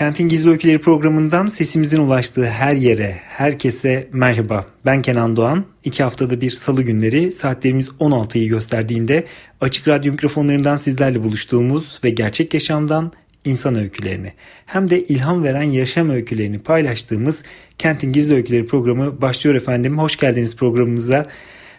Kentin Gizli Öyküleri programından sesimizin ulaştığı her yere, herkese merhaba. Ben Kenan Doğan. İki haftada bir salı günleri saatlerimiz 16'yı gösterdiğinde açık radyo mikrofonlarından sizlerle buluştuğumuz ve gerçek yaşamdan insan öykülerini hem de ilham veren yaşam öykülerini paylaştığımız Kentin Gizli Öyküleri programı başlıyor efendim. Hoş geldiniz programımıza.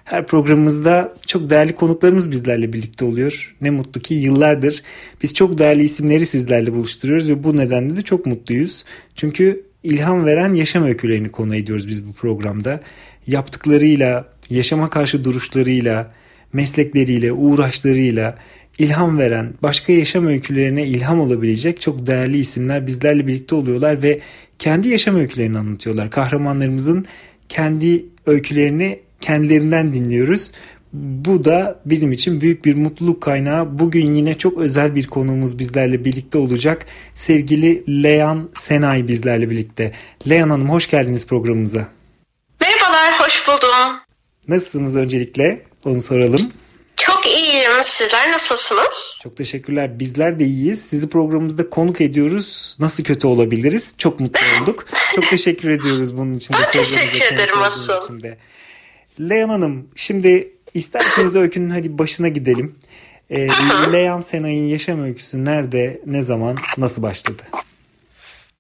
Her programımızda çok değerli konuklarımız bizlerle birlikte oluyor. Ne mutlu ki yıllardır biz çok değerli isimleri sizlerle buluşturuyoruz ve bu nedenle de çok mutluyuz. Çünkü ilham veren yaşam öykülerini konu ediyoruz biz bu programda. Yaptıklarıyla, yaşama karşı duruşlarıyla, meslekleriyle, uğraşlarıyla ilham veren, başka yaşam öykülerine ilham olabilecek çok değerli isimler bizlerle birlikte oluyorlar ve kendi yaşam öykülerini anlatıyorlar. Kahramanlarımızın kendi öykülerini kendilerinden dinliyoruz. Bu da bizim için büyük bir mutluluk kaynağı. Bugün yine çok özel bir konuğumuz bizlerle birlikte olacak. Sevgili Leyan Senay bizlerle birlikte. Leyan Hanım hoş geldiniz programımıza. Merhabalar, hoş buldum. Nasılsınız öncelikle? Onu soralım. Çok iyiyim. Sizler nasılsınız? Çok teşekkürler. Bizler de iyiyiz. Sizi programımızda konuk ediyoruz. Nasıl kötü olabiliriz? Çok mutlu olduk. Çok teşekkür ediyoruz bunun için de. Ben teşekkür ederim asıl. Leyan Hanım şimdi isterseniz öykünün hadi başına gidelim. Ee, Leyan Senay'ın yaşam öyküsü nerede, ne zaman, nasıl başladı?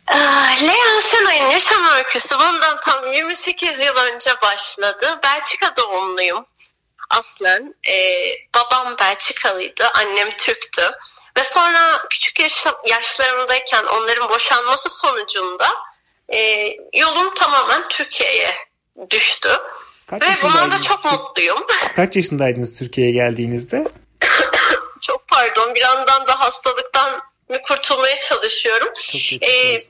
Ah, Leyan Senay'ın yaşam öyküsü bundan tam 28 yıl önce başladı. Belçika doğumluyum aslen. Ee, babam Belçikalıydı, annem Türktü. Ve sonra küçük yaş yaşlarımdayken onların boşanması sonucunda e, yolum tamamen Türkiye'ye düştü. Kaç Ve da çok mutluyum. Kaç yaşındaydınız Türkiye'ye geldiğinizde? çok pardon bir yandan da hastalıktan kurtulmaya çalışıyorum. Ee,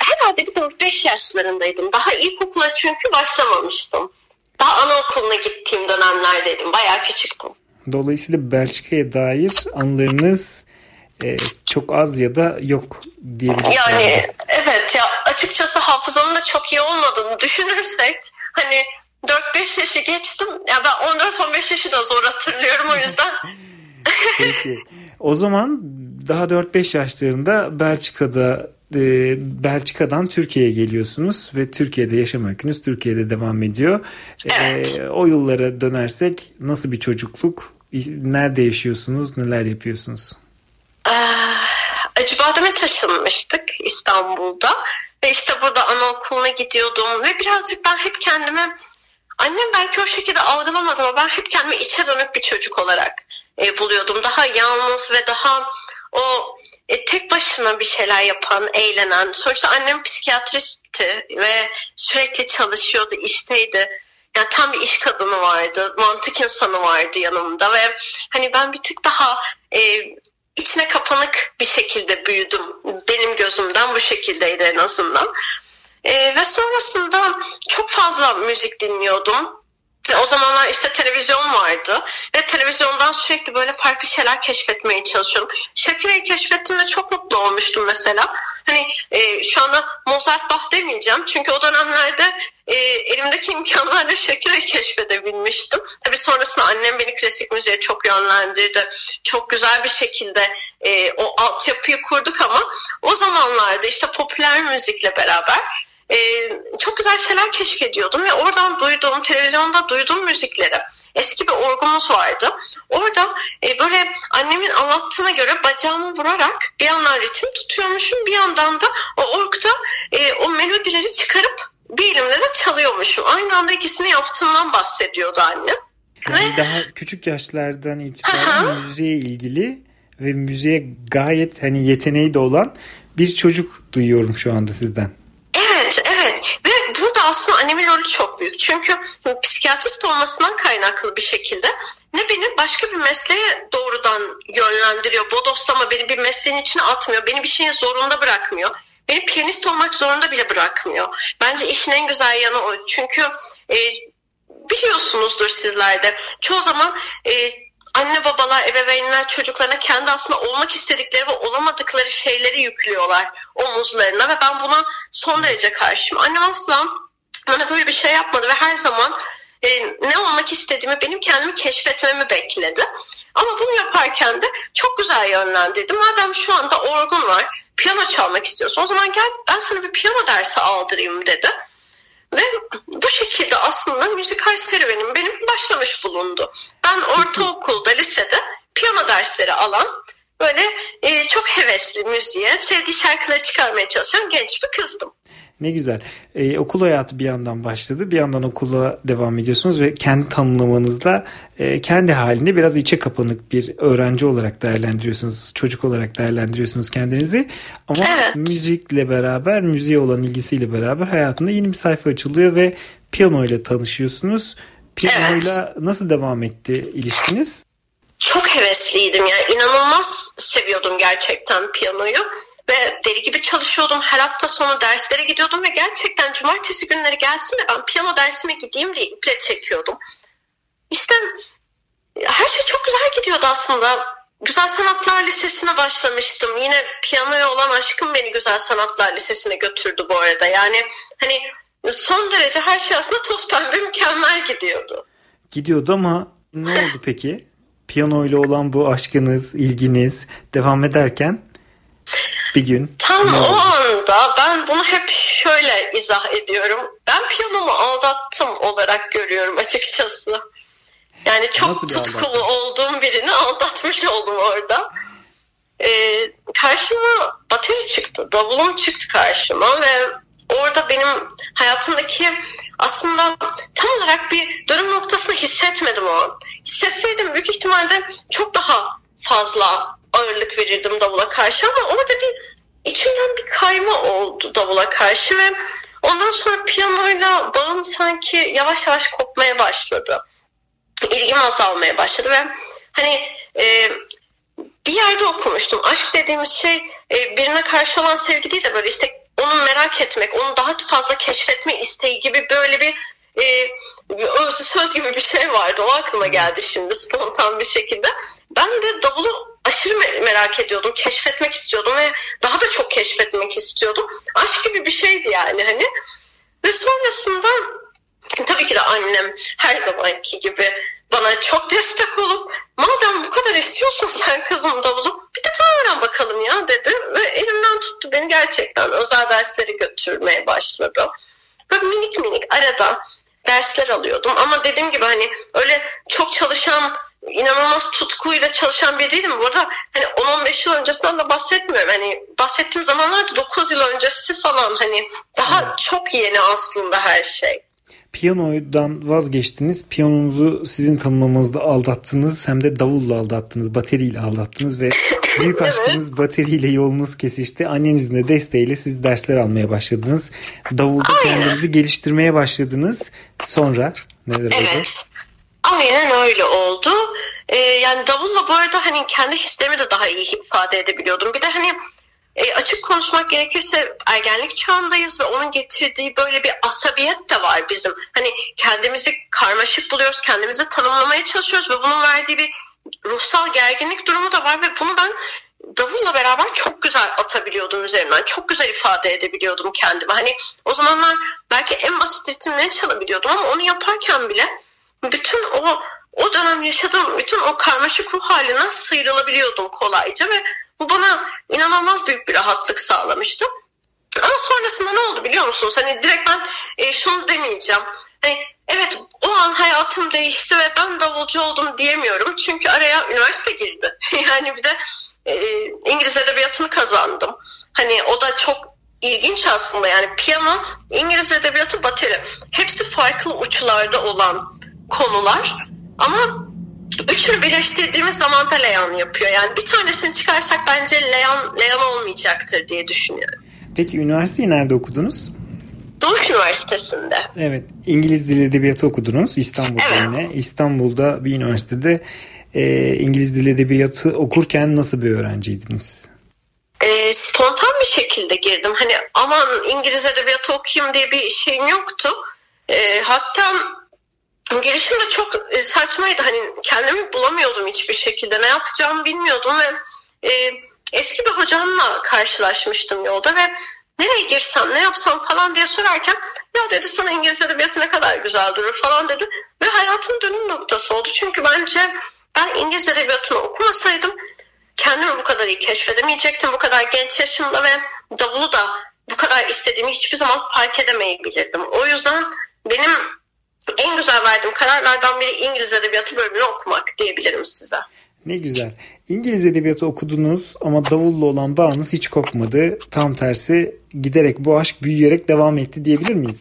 herhalde bir 4-5 yaşlarındaydım. Daha ilkokula çünkü başlamamıştım. Daha anaokuluna gittiğim dönemlerdeydim. Bayağı küçüktüm. Dolayısıyla Belçika'ya dair anılarınız e, çok az ya da yok diyebiliriz. Yani evet ya açıkçası hafızamın da çok iyi olmadığını düşünürsek hani 4-5 yaşı geçtim. Ya ben 14-15 yaşı da zor hatırlıyorum o yüzden. Peki. O zaman daha 4-5 yaşlarında Belçika'da e, Belçika'dan Türkiye'ye geliyorsunuz ve Türkiye'de yaşam öykünüz Türkiye'de devam ediyor. E, evet. E, o yıllara dönersek nasıl bir çocukluk? Nerede yaşıyorsunuz? Neler yapıyorsunuz? Ee, Acıbadem'e taşınmıştık İstanbul'da. Ve işte burada anaokuluna gidiyordum. Ve birazcık ben hep kendimi Annem belki o şekilde algılamaz ama ben hep kendimi içe dönük bir çocuk olarak e, buluyordum. Daha yalnız ve daha o e, tek başına bir şeyler yapan, eğlenen. Sonuçta annem psikiyatristti ve sürekli çalışıyordu, işteydi. Yani tam bir iş kadını vardı, mantık insanı vardı yanımda ve hani ben bir tık daha e, içine kapanık bir şekilde büyüdüm. Benim gözümden bu şekildeydi en azından. E, ve sonrasında çok fazla müzik dinliyordum. Ve o zamanlar işte televizyon vardı ve televizyondan sürekli böyle farklı şeyler keşfetmeye çalışıyorum. Shakira'yı keşfettiğimde çok mutlu olmuştum mesela. Hani e, şu anda Mozart Bach demeyeceğim çünkü o dönemlerde e, elimdeki imkanlarla Shakira'yı keşfedebilmiştim. Tabii sonrasında annem beni klasik müziğe çok yönlendirdi. Çok güzel bir şekilde e, o altyapıyı kurduk ama o zamanlarda işte popüler müzikle beraber e, çok güzel şeyler keşfediyordum ve oradan duyduğum, televizyonda duyduğum müzikleri. Eski bir orgumuz vardı. Orada e, böyle annemin anlattığına göre bacağımı vurarak bir yandan ritim tutuyormuşum, bir yandan da o orgda e, o melodileri çıkarıp bir elimle de çalıyormuşum. Aynı anda ikisini yaptığımdan bahsediyordu annem. Yani ve... daha küçük yaşlardan itibaren müziğe ilgili ve müziğe gayet hani yeteneği de olan bir çocuk duyuyorum şu anda sizden aslında annemin rolü çok büyük. Çünkü psikiyatrist olmasından kaynaklı bir şekilde ne beni başka bir mesleğe doğrudan yönlendiriyor. Bodoslama beni bir mesleğin içine atmıyor. Beni bir şeyin zorunda bırakmıyor. Beni piyanist olmak zorunda bile bırakmıyor. Bence işin en güzel yanı o. Çünkü e, biliyorsunuzdur sizler de. Çoğu zaman e, anne babalar, ebeveynler çocuklarına kendi aslında olmak istedikleri ve olamadıkları şeyleri yüklüyorlar omuzlarına ve ben buna son derece karşıyım. Annem asla bana böyle bir şey yapmadı ve her zaman e, ne olmak istediğimi benim kendimi keşfetmemi bekledi. Ama bunu yaparken de çok güzel yönlendirdi. Madem şu anda orgun var, piyano çalmak istiyorsun o zaman gel ben sana bir piyano dersi aldırayım dedi. Ve bu şekilde aslında müzikal serüvenim benim başlamış bulundu. Ben ortaokulda, lisede piyano dersleri alan böyle e, çok hevesli müziğe, sevdiği şarkıları çıkarmaya çalışan genç bir kızdım. Ne güzel. Ee, okul hayatı bir yandan başladı. Bir yandan okula devam ediyorsunuz ve kendi tanımlamanızla e, kendi halinde biraz içe kapanık bir öğrenci olarak değerlendiriyorsunuz. Çocuk olarak değerlendiriyorsunuz kendinizi. Ama evet. müzikle beraber, müziğe olan ilgisiyle beraber hayatında yeni bir sayfa açılıyor ve piyano ile tanışıyorsunuz. Piyanoyla evet. nasıl devam etti ilişkiniz? Çok hevesliydim yani inanılmaz seviyordum gerçekten piyanoyu ve deli gibi çalışıyordum. Her hafta sonu derslere gidiyordum ve gerçekten cumartesi günleri gelsin de ben piyano dersime gideyim diye iple çekiyordum. İşte her şey çok güzel gidiyordu aslında. Güzel Sanatlar Lisesi'ne başlamıştım. Yine piyanoya olan aşkım beni Güzel Sanatlar Lisesi'ne götürdü bu arada. Yani hani son derece her şey aslında toz pembe mükemmel gidiyordu. Gidiyordu ama ne oldu peki? Piyano ile olan bu aşkınız, ilginiz devam ederken bir gün. Tam o anda ben bunu hep şöyle izah ediyorum. Ben piyanomu aldattım olarak görüyorum açıkçası. Yani çok tutkulu olduğum birini aldatmış oldum orada. Ee, karşıma bateri çıktı, davulum çıktı karşıma ve orada benim hayatımdaki aslında tam olarak bir dönüm noktasını hissetmedim o Hissetseydim büyük ihtimalle çok daha fazla ağırlık verirdim davula karşı ama orada bir içimden bir kayma oldu davula karşı ve ondan sonra piyanoyla bağım sanki yavaş yavaş kopmaya başladı. İlgim azalmaya başladı ve hani e, bir yerde okumuştum. Aşk dediğimiz şey e, birine karşı olan sevgi değil de böyle işte onu merak etmek, onu daha fazla keşfetme isteği gibi böyle bir e, söz gibi bir şey vardı. O aklıma geldi şimdi spontan bir şekilde. Ben de davulu aşırı merak ediyordum, keşfetmek istiyordum ve daha da çok keşfetmek istiyordum. Aşk gibi bir şeydi yani hani. Ve sonrasında tabii ki de annem her zamanki gibi bana çok destek olup madem bu kadar istiyorsun sen kızım davulu bir defa öğren bakalım ya dedi ve elimden tuttu beni gerçekten özel derslere götürmeye başladı. Böyle minik minik arada dersler alıyordum ama dediğim gibi hani öyle çok çalışan inanılmaz tutkuyla çalışan bir değilim. Bu arada hani 10-15 yıl öncesinden de bahsetmiyorum. Hani bahsettiğim zamanlarda 9 yıl öncesi falan hani daha hmm. çok yeni aslında her şey. Piyanodan vazgeçtiniz. Piyanonuzu sizin tanımlamanızda aldattınız. Hem de davulla aldattınız. Bateriyle aldattınız ve büyük evet. aşkınız bateriyle yolunuz kesişti. Annenizin de desteğiyle siz dersler almaya başladınız. Davulda Aynen. kendinizi geliştirmeye başladınız. Sonra neler evet. oldu? Aynen öyle oldu. Ee, yani davulla bu arada hani kendi hislerimi de daha iyi ifade edebiliyordum. Bir de hani e, açık konuşmak gerekirse ergenlik çağındayız ve onun getirdiği böyle bir asabiyet de var bizim. Hani kendimizi karmaşık buluyoruz, kendimizi tanımlamaya çalışıyoruz ve bunun verdiği bir ruhsal gerginlik durumu da var ve bunu ben davulla beraber çok güzel atabiliyordum üzerinden. Çok güzel ifade edebiliyordum kendimi. Hani o zamanlar belki en basit ritimleri çalabiliyordum ama onu yaparken bile bütün o o dönem yaşadığım bütün o karmaşık ruh halinden sıyrılabiliyordum kolayca ve bu bana inanılmaz büyük bir rahatlık sağlamıştı. Ama sonrasında ne oldu biliyor musunuz? Hani direkt ben e, şunu demeyeceğim. Hani evet o an hayatım değişti ve ben davulcu oldum diyemiyorum. Çünkü araya üniversite girdi. yani bir de e, İngiliz edebiyatını kazandım. Hani o da çok ilginç aslında yani piyano, İngiliz edebiyatı, bateri. Hepsi farklı uçlarda olan konular ama üçünü birleştirdiğimiz zaman da Leon yapıyor. Yani bir tanesini çıkarsak bence Leon, Leon olmayacaktır diye düşünüyorum. Peki üniversiteyi nerede okudunuz? Doğuş Üniversitesi'nde. Evet, İngiliz Dili Edebiyatı okudunuz İstanbul'da evet. yine. İstanbul'da bir üniversitede e, İngiliz Dili Edebiyatı okurken nasıl bir öğrenciydiniz? E, spontan bir şekilde girdim. Hani aman İngiliz Edebiyatı okuyayım diye bir şeyim yoktu. E, hatta girişim de çok e, saçmaydı. Hani kendimi bulamıyordum hiçbir şekilde. Ne yapacağımı bilmiyordum ve e, eski bir hocamla karşılaşmıştım yolda ve nereye girsem ne yapsam falan diye sorarken ya dedi sana İngiliz edebiyatı ne kadar güzel durur falan dedi ve hayatım dönüm noktası oldu. Çünkü bence ben İngiliz edebiyatını okumasaydım kendimi bu kadar iyi keşfedemeyecektim bu kadar genç yaşımda ve davulu da bu kadar istediğimi hiçbir zaman fark edemeyebilirdim. O yüzden benim en güzel verdiğim kararlardan biri İngiliz Edebiyatı bölümünü okumak diyebilirim size. Ne güzel. İngiliz Edebiyatı okudunuz ama davulla olan bağınız hiç kopmadı. Tam tersi giderek bu aşk büyüyerek devam etti diyebilir miyiz?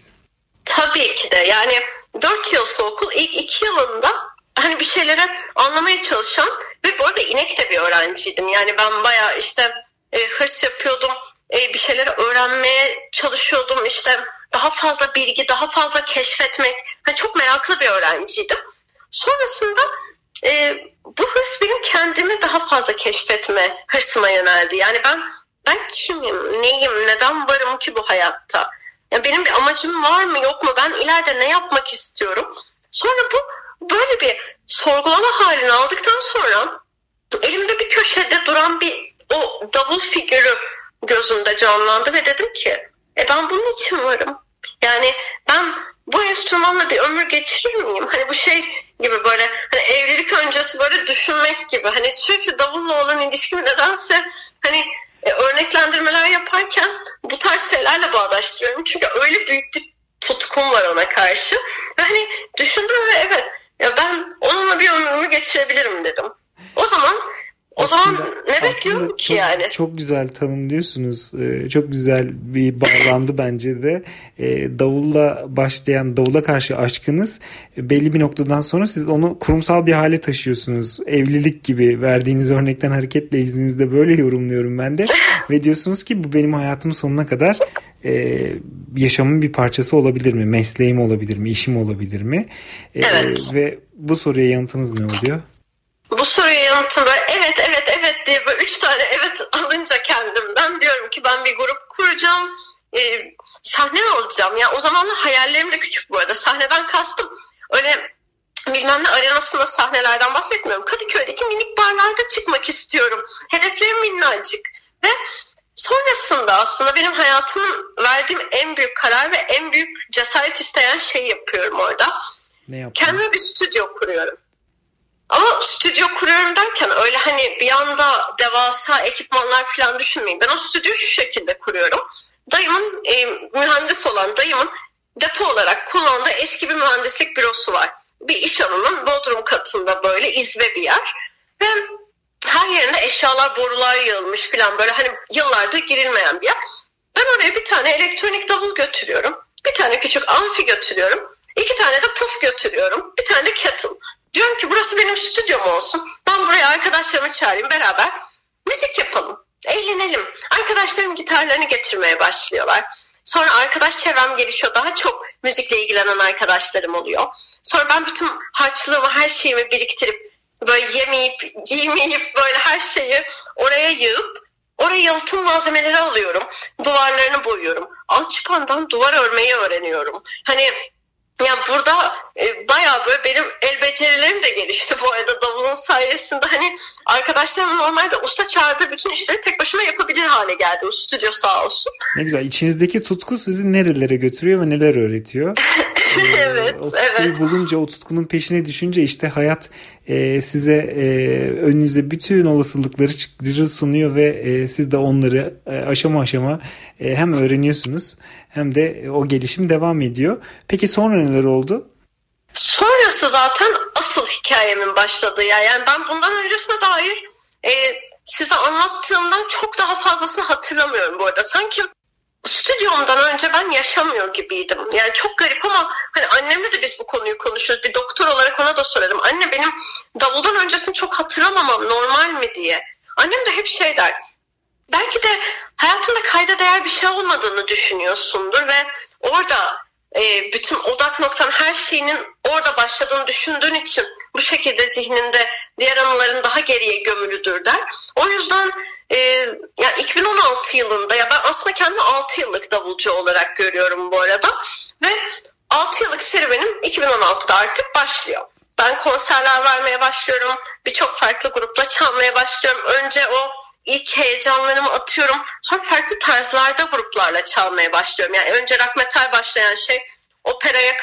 Tabii ki de. Yani 4 yıl okul ilk 2 yılında hani bir şeyleri anlamaya çalışan ve bu arada inek de bir öğrenciydim. Yani ben bayağı işte e, hırs yapıyordum. E, bir şeyleri öğrenmeye çalışıyordum. İşte daha fazla bilgi, daha fazla keşfetmek. Hani çok meraklı bir öğrenciydim. Sonrasında e, bu hırs benim kendimi daha fazla keşfetme hırsıma yöneldi. Yani ben ben kimim, neyim, neden varım ki bu hayatta? Yani benim bir amacım var mı yok mu? Ben ileride ne yapmak istiyorum? Sonra bu böyle bir sorgulama halini aldıktan sonra elimde bir köşede duran bir o davul figürü gözümde canlandı ve dedim ki e ben bunun için varım. Yani ben bu enstrümanla bir ömür geçirir miyim? Hani bu şey gibi böyle hani evlilik öncesi böyle düşünmek gibi. Hani sürekli davulla olan ilişkimi nedense hani e, örneklendirmeler yaparken bu tarz şeylerle bağdaştırıyorum. Çünkü öyle büyük bir tutkum var ona karşı. Ve hani düşündüm ve evet ya ben onunla bir ömrümü geçirebilirim dedim. O zaman o aslında, zaman ne bekliyorum ki çok, yani? Çok güzel tanımlıyorsunuz. Ee, çok güzel bir bağlandı bence de. Ee, davulla başlayan, davula karşı aşkınız e, belli bir noktadan sonra siz onu kurumsal bir hale taşıyorsunuz. Evlilik gibi verdiğiniz örnekten hareketle izninizde böyle yorumluyorum ben de. Ve diyorsunuz ki bu benim hayatımın sonuna kadar e, yaşamın bir parçası olabilir mi? Mesleğim olabilir mi? İşim olabilir mi? E, evet. Ve bu soruya yanıtınız ne oluyor? Bu soruya yanıtım böyle evet evet evet diye böyle üç tane evet alınca kendimden diyorum ki ben bir grup kuracağım. E, sahne alacağım. Ya o zamanlar hayallerim de küçük bu arada. Sahneden kastım. Öyle bilmem ne arenasında sahnelerden bahsetmiyorum. Kadıköy'deki minik barlarda çıkmak istiyorum. Hedeflerim minnacık. Ve sonrasında aslında benim hayatımın verdiğim en büyük karar ve en büyük cesaret isteyen şeyi yapıyorum orada. Ne? Kendime bir stüdyo kuruyorum. Ama stüdyo kuruyorum derken öyle hani bir anda devasa ekipmanlar falan düşünmeyin. Ben o stüdyoyu şu şekilde kuruyorum. Dayımın e, mühendis olan dayımın depo olarak kullandığı eski bir mühendislik bürosu var. Bir iş alanının bodrum katında böyle izbe bir yer. Ve her yerine eşyalar, borular yığılmış falan böyle hani yıllardır girilmeyen bir yer. Ben oraya bir tane elektronik davul götürüyorum. Bir tane küçük amfi götürüyorum. iki tane de puf götürüyorum. Bir tane de kettle. Diyorum ki burası benim stüdyom olsun. Ben buraya arkadaşlarımı çağırayım beraber müzik yapalım. Eğlenelim. Arkadaşlarım gitarlarını getirmeye başlıyorlar. Sonra arkadaş çevrem gelişiyor. Daha çok müzikle ilgilenen arkadaşlarım oluyor. Sonra ben bütün harçlığımı, her şeyimi biriktirip böyle yemeyip, giymeyip böyle her şeyi oraya yığıp oraya yalıtım malzemeleri alıyorum. Duvarlarını boyuyorum. Alçıpandan duvar örmeyi öğreniyorum. Hani yani burada e, bayağı böyle benim el becerilerim de gelişti bu arada davulun sayesinde. Hani arkadaşlarım normalde usta çağırdığı bütün işleri tek başıma yapabilir hale geldi. O stüdyo sağ olsun. Ne güzel. İçinizdeki tutku sizi nerelere götürüyor ve neler öğretiyor? evet, o evet. bulunca, o tutkunun peşine düşünce işte hayat e, size e, önünüze bütün olasılıkları sunuyor ve e, siz de onları e, aşama aşama e, hem öğreniyorsunuz hem de o gelişim devam ediyor. Peki sonra neler oldu? Sonrası zaten asıl hikayemin başladığı yer. Yani ben bundan öncesine dair e, size anlattığımdan çok daha fazlasını hatırlamıyorum bu arada. Sanki stüdyomdan önce ben yaşamıyor gibiydim. Yani çok garip ama hani annemle de biz bu konuyu konuşuyoruz. Bir doktor olarak ona da sorarım. Anne benim davuldan öncesini çok hatırlamamam normal mi diye. Annem de hep şey der. belki de hayatında kayda değer bir şey olmadığını düşünüyorsundur ve orada e, bütün odak noktan her şeyinin orada başladığını düşündüğün için bu şekilde zihninde diğer anıların daha geriye gömülüdür der. O yüzden e, ya 2016 yılında ya ben aslında kendimi 6 yıllık davulcu olarak görüyorum bu arada ve 6 yıllık serüvenim 2016'da artık başlıyor. Ben konserler vermeye başlıyorum. Birçok farklı grupla çalmaya başlıyorum. Önce o ilk heyecanlarımı atıyorum. Sonra farklı tarzlarda gruplarla çalmaya başlıyorum. Yani önce rock metal başlayan şey operaya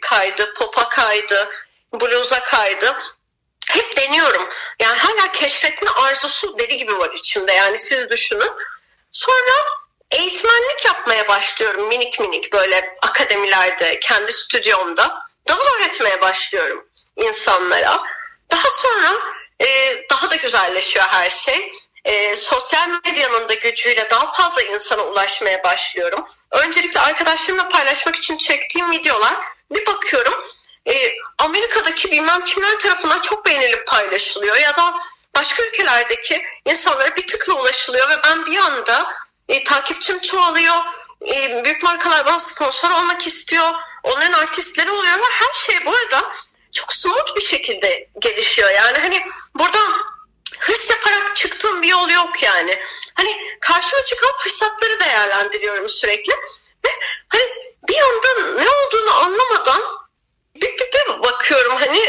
kaydı, pop'a kaydı, blues'a kaydı. Hep deniyorum. Yani hala keşfetme arzusu deli gibi var içimde. Yani siz düşünün. Sonra eğitmenlik yapmaya başlıyorum minik minik böyle akademilerde, kendi stüdyomda. Davul öğretmeye başlıyorum insanlara. Daha sonra e, daha da güzelleşiyor her şey e, sosyal medyanın da gücüyle daha fazla insana ulaşmaya başlıyorum. Öncelikle arkadaşlarımla paylaşmak için çektiğim videolar bir bakıyorum e, Amerika'daki bilmem kimler tarafından çok beğenilip paylaşılıyor ya da başka ülkelerdeki insanlara bir tıkla ulaşılıyor ve ben bir anda e, takipçim çoğalıyor. E, büyük markalar bana sponsor olmak istiyor. Onların artistleri oluyor ve her şey bu arada çok smooth bir şekilde gelişiyor. Yani hani burada hırs yaparak çıktığım bir yol yok yani. Hani karşıma çıkan fırsatları değerlendiriyorum sürekli. Ve hani bir yandan ne olduğunu anlamadan bir, bir, bir bakıyorum hani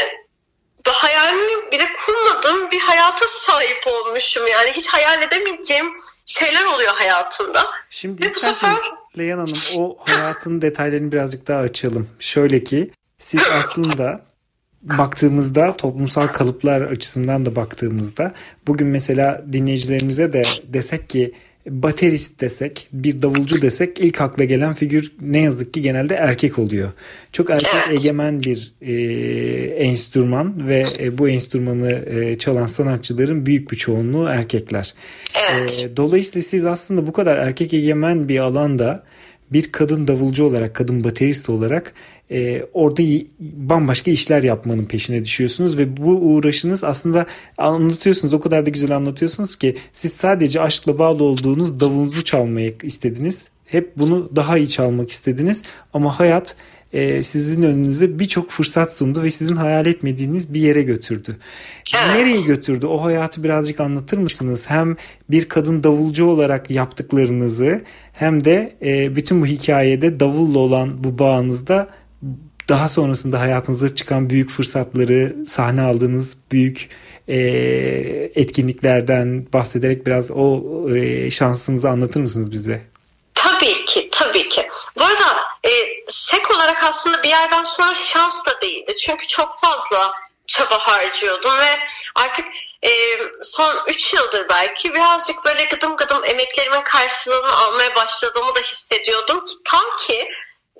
hayalini bile kurmadığım bir hayata sahip olmuşum. Yani hiç hayal edemeyeceğim şeyler oluyor hayatımda. Şimdi Ve bu sefer... Leyhan Hanım o hayatın detaylarını birazcık daha açalım. Şöyle ki siz aslında baktığımızda toplumsal kalıplar açısından da baktığımızda bugün mesela dinleyicilerimize de desek ki baterist desek, bir davulcu desek ilk akla gelen figür ne yazık ki genelde erkek oluyor. Çok erkek egemen bir e, enstrüman ve e, bu enstrümanı e, çalan sanatçıların büyük bir çoğunluğu erkekler. Evet. E, dolayısıyla siz aslında bu kadar erkek egemen bir alanda bir kadın davulcu olarak, kadın baterist olarak e, orada bambaşka işler yapmanın peşine düşüyorsunuz ve bu uğraşınız aslında anlatıyorsunuz o kadar da güzel anlatıyorsunuz ki siz sadece aşkla bağlı olduğunuz davulunuzu çalmayı istediniz. Hep bunu daha iyi çalmak istediniz ama hayat e, sizin önünüze birçok fırsat sundu ve sizin hayal etmediğiniz bir yere götürdü. Nereye götürdü? O hayatı birazcık anlatır mısınız? Hem bir kadın davulcu olarak yaptıklarınızı hem de e, bütün bu hikayede davulla olan bu bağınızda daha sonrasında hayatınıza çıkan büyük fırsatları, sahne aldığınız büyük e, etkinliklerden bahsederek biraz o e, şansınızı anlatır mısınız bize? Tabii ki, tabii ki. Bu arada e, sek olarak aslında bir yerden sonra şans da değildi. Çünkü çok fazla çaba harcıyordum ve artık e, son 3 yıldır belki birazcık böyle gıdım gıdım emeklerimin karşılığını almaya başladığımı da hissediyordum ki tam ki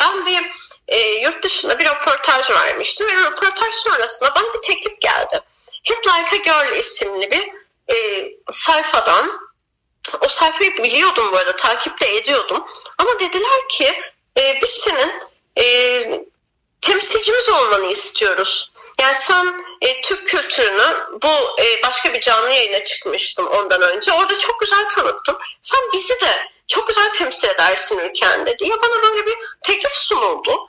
ben bir e, yurt dışında bir röportaj vermiştim ve röportaj sonrasında bana bir teklif geldi. Hit Like a Girl isimli bir e, sayfadan o sayfayı biliyordum bu arada takip de ediyordum ama dediler ki e, biz senin e, temsilcimiz olmanı istiyoruz. Yani sen e, Türk kültürünü bu e, başka bir canlı yayına çıkmıştım ondan önce. Orada çok güzel tanıttın. Sen bizi de çok güzel temsil edersin ülkende diye bana böyle bir teklif sunuldu.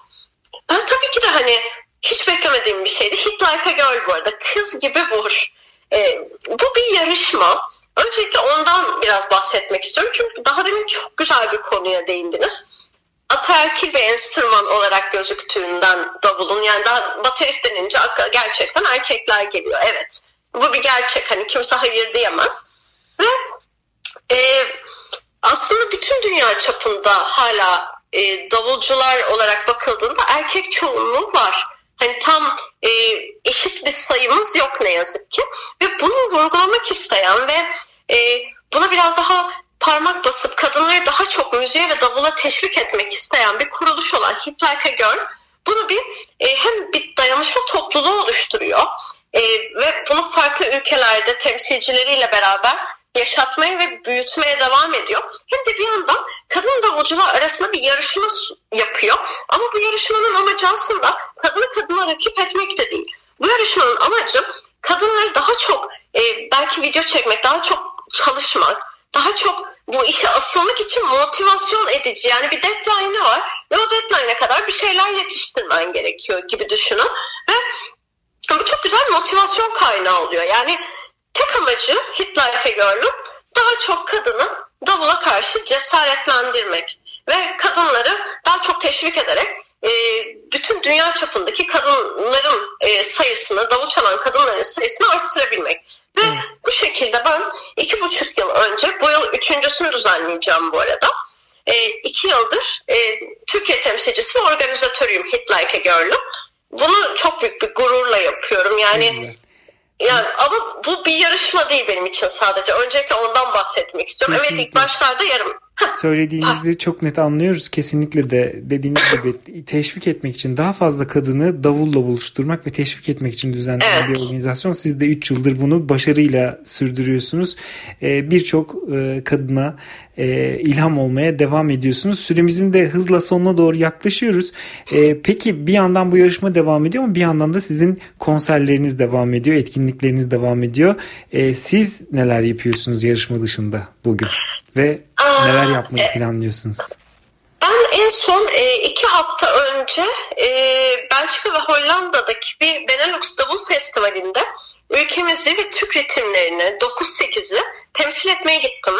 Ben tabii ki de hani hiç beklemediğim bir şeydi. Hit Like a Girl bu arada. Kız gibi vur. E, bu bir yarışma. Öncelikle ondan biraz bahsetmek istiyorum. Çünkü daha demin çok güzel bir konuya değindiniz. Ataerkil bir enstrüman olarak gözüktüğünden davulun. Yani daha baterist denince gerçekten erkekler geliyor. Evet. Bu bir gerçek. Hani kimse hayır diyemez. Ve e, aslında bütün dünya çapında hala e, davulcular olarak bakıldığında erkek çoğunluğu var. Hani tam e, eşit bir sayımız yok ne yazık ki. Ve bunu vurgulamak isteyen ve e, buna biraz daha parmak basıp kadınları daha çok müziğe ve davula teşvik etmek isteyen bir kuruluş olan Hit Like a Girl bunu bir e, hem bir dayanışma topluluğu oluşturuyor e, ve bunu farklı ülkelerde temsilcileriyle beraber yaşatmaya ve büyütmeye devam ediyor. Hem de bir yandan kadın davulcular arasında bir yarışma yapıyor. Ama bu yarışmanın amacı aslında kadını kadına rakip etmek de değil. Bu yarışmanın amacı kadınları daha çok e, belki video çekmek, daha çok çalışmak, daha çok için motivasyon edici. Yani bir deadline var ve o deadline'e kadar bir şeyler yetiştirmen gerekiyor gibi düşünün. Ve bu çok güzel motivasyon kaynağı oluyor. Yani tek amacı Hit Like a Girl'ün daha çok kadını davula karşı cesaretlendirmek ve kadınları daha çok teşvik ederek e, bütün dünya çapındaki kadınların e, sayısını, davul çalan kadınların sayısını arttırabilmek. Ve hmm. bu şekilde ben iki buçuk yıl önce, bu yıl üçüncüsünü düzenleyeceğim bu arada. E, iki yıldır e, Türkiye temsilcisi ve organizatörüyüm Hit Like a Girl'üm. Bunu çok büyük bir gururla yapıyorum. Yani yani ama bu bir yarışma değil benim için sadece. Öncelikle ondan bahsetmek istiyorum. Kesinlikle. Evet ilk başlarda yarım Söylediğinizi çok net anlıyoruz. Kesinlikle de dediğiniz gibi teşvik etmek için daha fazla kadını davulla buluşturmak ve teşvik etmek için düzenlenen evet. bir organizasyon. Siz de 3 yıldır bunu başarıyla sürdürüyorsunuz. Ee, Birçok e, kadına e, ilham olmaya devam ediyorsunuz. Süremizin de hızla sonuna doğru yaklaşıyoruz. E, peki bir yandan bu yarışma devam ediyor ama bir yandan da sizin konserleriniz devam ediyor, etkinlikleriniz devam ediyor. E, siz neler yapıyorsunuz yarışma dışında bugün ve neler yapmayı planlıyorsunuz? Ben en son e, iki hafta önce e, Belçika ve Hollanda'daki bir Benelux Davul Festivali'nde ülkemizi ve Türk ritimlerini 9-8'i temsil etmeye gittim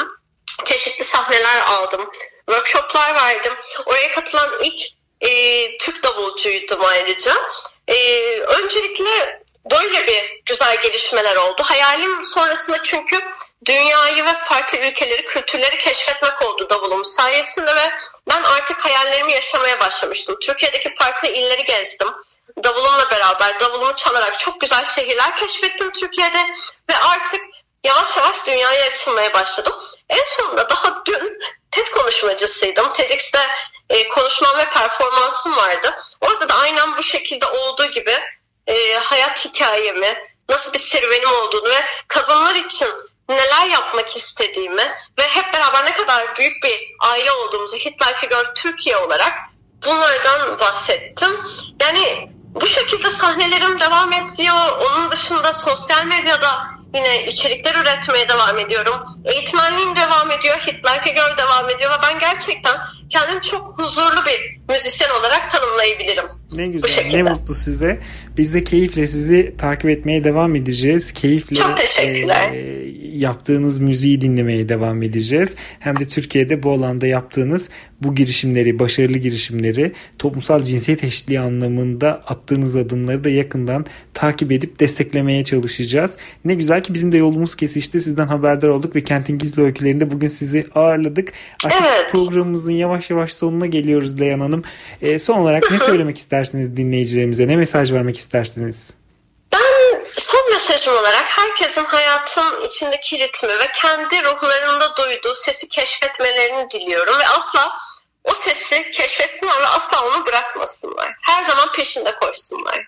çeşitli sahneler aldım. Workshoplar verdim. Oraya katılan ilk e, Türk davulcuydum ayrıca. E, öncelikle böyle bir güzel gelişmeler oldu. Hayalim sonrasında çünkü dünyayı ve farklı ülkeleri, kültürleri keşfetmek oldu davulum sayesinde ve ben artık hayallerimi yaşamaya başlamıştım. Türkiye'deki farklı illeri gezdim. Davulumla beraber, davulumu çalarak çok güzel şehirler keşfettim Türkiye'de ve artık yavaş yavaş dünyaya açılmaya başladım. En sonunda daha dün TED konuşmacısıydım. TEDx'te e, konuşmam ve performansım vardı. Orada da aynen bu şekilde olduğu gibi e, hayat hikayemi, nasıl bir serüvenim olduğunu ve kadınlar için neler yapmak istediğimi ve hep beraber ne kadar büyük bir aile olduğumuzu Hitler Figür Türkiye olarak bunlardan bahsettim. Yani bu şekilde sahnelerim devam ediyor. Onun dışında sosyal medyada Yine içerikler üretmeye devam ediyorum. Eğitmenliğim devam ediyor. Hit Life'e göre devam ediyor. Ve ben gerçekten kendimi çok huzurlu bir müzisyen olarak tanımlayabilirim. Ne güzel, ne mutlu size. Biz de keyifle sizi takip etmeye devam edeceğiz. Keyifle Çok teşekkürler. E, yaptığınız müziği dinlemeye devam edeceğiz. Hem de Türkiye'de bu alanda yaptığınız bu girişimleri, başarılı girişimleri, toplumsal cinsiyet eşitliği anlamında attığınız adımları da yakından takip edip desteklemeye çalışacağız. Ne güzel ki bizim de yolumuz kesişti. Sizden haberdar olduk ve Kentin Gizli Öykülerinde bugün sizi ağırladık. Artık evet. programımızın yavaş yavaş sonuna geliyoruz Leyan Hanım. E, son olarak ne söylemek istersiniz dinleyicilerimize? Ne mesaj vermek istersiniz? Ben son mesajım olarak herkesin hayatın içindeki ritmi ve kendi ruhlarında duyduğu sesi keşfetmelerini diliyorum ve asla o sesi keşfetsinler ve asla onu bırakmasınlar. Her zaman peşinde koşsunlar.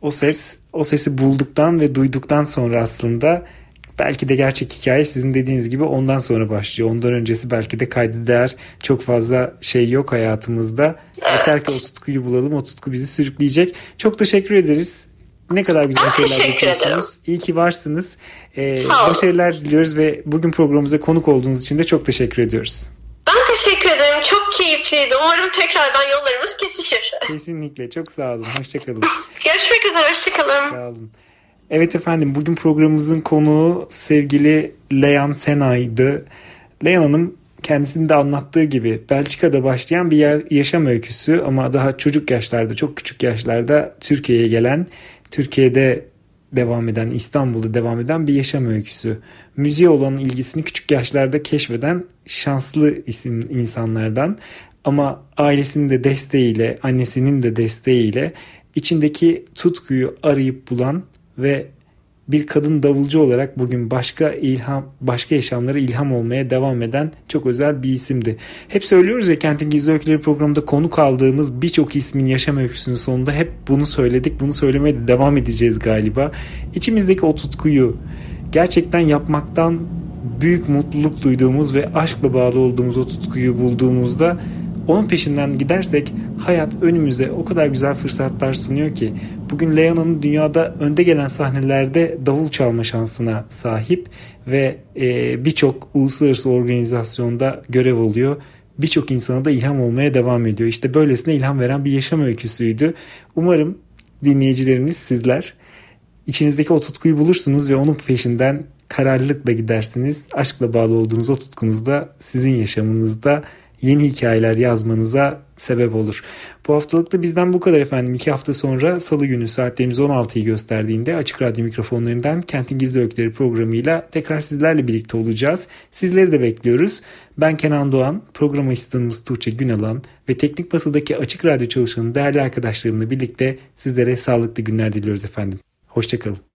O ses, o sesi bulduktan ve duyduktan sonra aslında belki de gerçek hikaye sizin dediğiniz gibi ondan sonra başlıyor. Ondan öncesi belki de kaydı değer çok fazla şey yok hayatımızda. Yeter ki o tutkuyu bulalım. O tutku bizi sürükleyecek. Çok teşekkür ederiz. Ne kadar güzel ben şeyler yapıyorsunuz. İyi ki varsınız. Ee, başarılar diliyoruz ve bugün programımıza konuk olduğunuz için de çok teşekkür ediyoruz. Ben teşekkür ederim. Çok keyifliydi. Umarım tekrardan yollarımız kesişir. Kesinlikle. Çok sağ olun. Hoşçakalın. Görüşmek üzere. Hoşçakalın. Sağ olun. Evet efendim bugün programımızın konuğu sevgili Leyan Sena'ydı. Leyan Hanım kendisinin de anlattığı gibi Belçika'da başlayan bir yaşam öyküsü ama daha çocuk yaşlarda, çok küçük yaşlarda Türkiye'ye gelen, Türkiye'de devam eden, İstanbul'da devam eden bir yaşam öyküsü. Müziğe olan ilgisini küçük yaşlarda keşfeden şanslı isim insanlardan ama ailesinin de desteğiyle, annesinin de desteğiyle içindeki tutkuyu arayıp bulan ve bir kadın davulcu olarak bugün başka ilham, başka yaşamlara ilham olmaya devam eden çok özel bir isimdi. Hep söylüyoruz ya Kentin Gizli Öyküleri programında konuk aldığımız birçok ismin yaşam öyküsünün sonunda hep bunu söyledik. Bunu söylemeye de devam edeceğiz galiba. İçimizdeki o tutkuyu gerçekten yapmaktan büyük mutluluk duyduğumuz ve aşkla bağlı olduğumuz o tutkuyu bulduğumuzda onun peşinden gidersek hayat önümüze o kadar güzel fırsatlar sunuyor ki bugün Leona'nın dünyada önde gelen sahnelerde davul çalma şansına sahip ve e, birçok uluslararası organizasyonda görev alıyor birçok insana da ilham olmaya devam ediyor. İşte böylesine ilham veren bir yaşam öyküsüydü. Umarım dinleyicilerimiz sizler içinizdeki o tutkuyu bulursunuz ve onun peşinden kararlılıkla gidersiniz. Aşkla bağlı olduğunuz o tutkunuz da sizin yaşamınızda yeni hikayeler yazmanıza sebep olur. Bu haftalıkta bizden bu kadar efendim. İki hafta sonra salı günü saatlerimiz 16'yı gösterdiğinde Açık Radyo mikrofonlarından Kentin Gizli Öyküleri programıyla tekrar sizlerle birlikte olacağız. Sizleri de bekliyoruz. Ben Kenan Doğan, program asistanımız Tuğçe Günalan ve teknik masadaki Açık Radyo çalışanı değerli arkadaşlarımla birlikte sizlere sağlıklı günler diliyoruz efendim. Hoşçakalın.